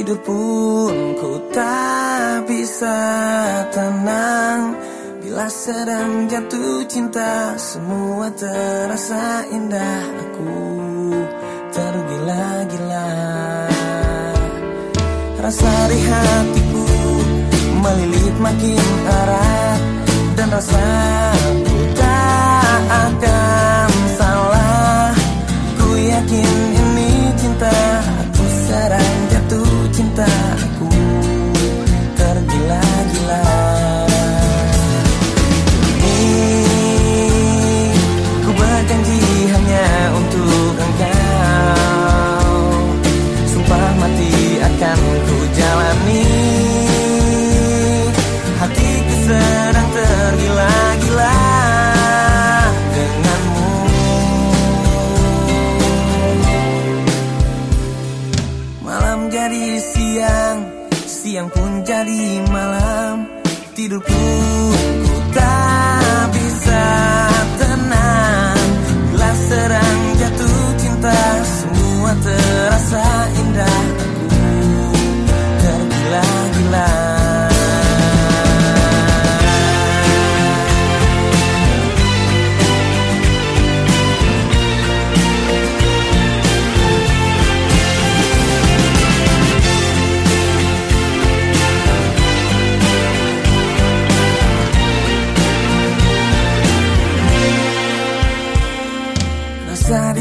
hidup pun ku tak bisa tenang. Bila sedang jatuh cinta semua terasa indah. Aku tergila-gila. Rasa di hatiku melilit makin erat Dan rasa Siang pun jadi malam. Tidurku ku tak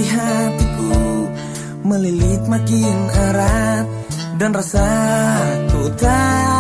hatiku melilit makin erat dan rasa ku tak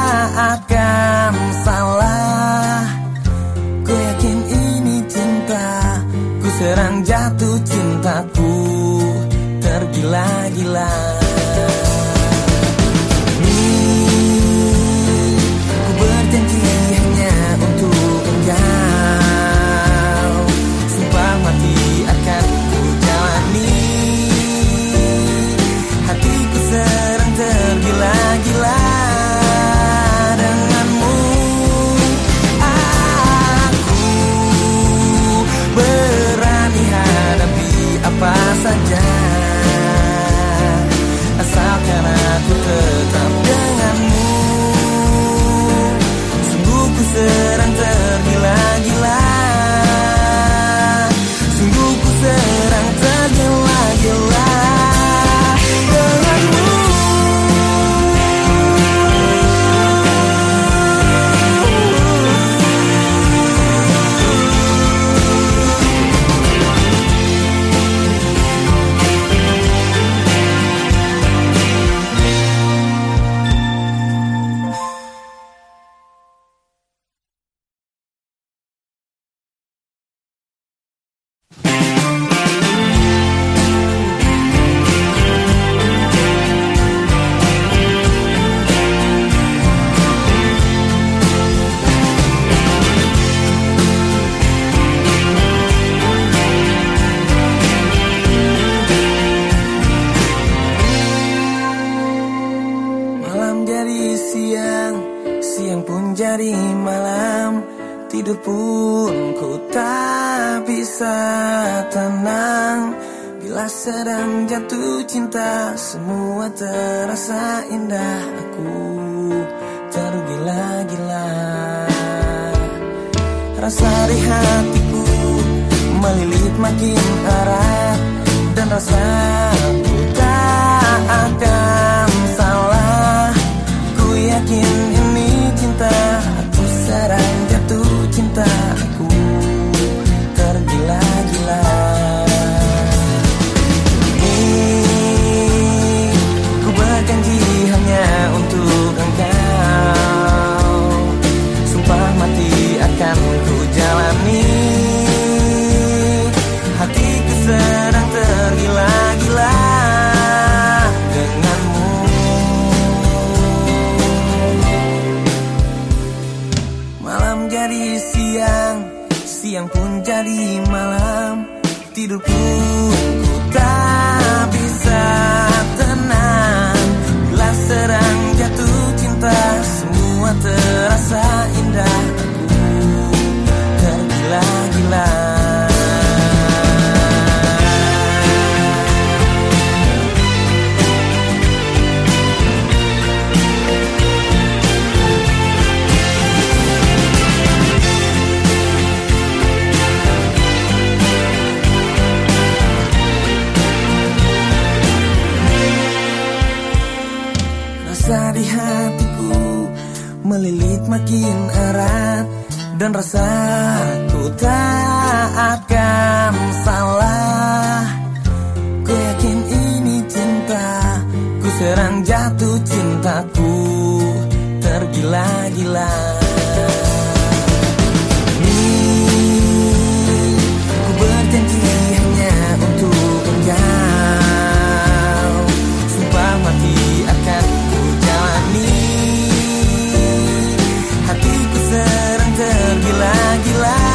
tidur pun ku tak bisa tenang. Bila sedang jatuh cinta semua terasa indah. Aku tergila-gila. Rasa di hatiku melilit makin erat Dan rasa siang pun jadi malam Tidurku. melilit makin erat dan rasa ku tak akan tergila-gila